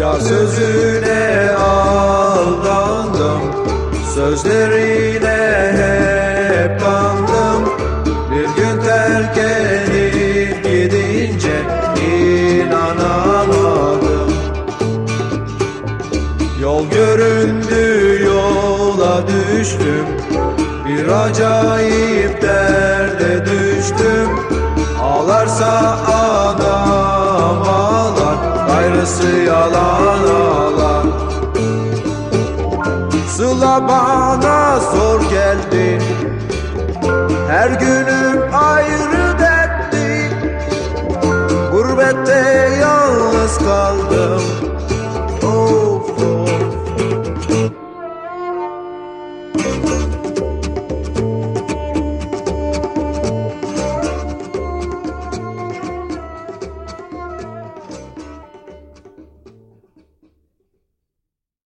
sözüne aldandım Sözlerine hep kandım Bir gün terk edip gidince inanamadım. Yol göründü yola düştüm. Bir acayip derde düştüm. Ağlarsa Yolla bana zor geldi. Her günüm ayrı dertli. Gurbette yalnız kaldım. Of of.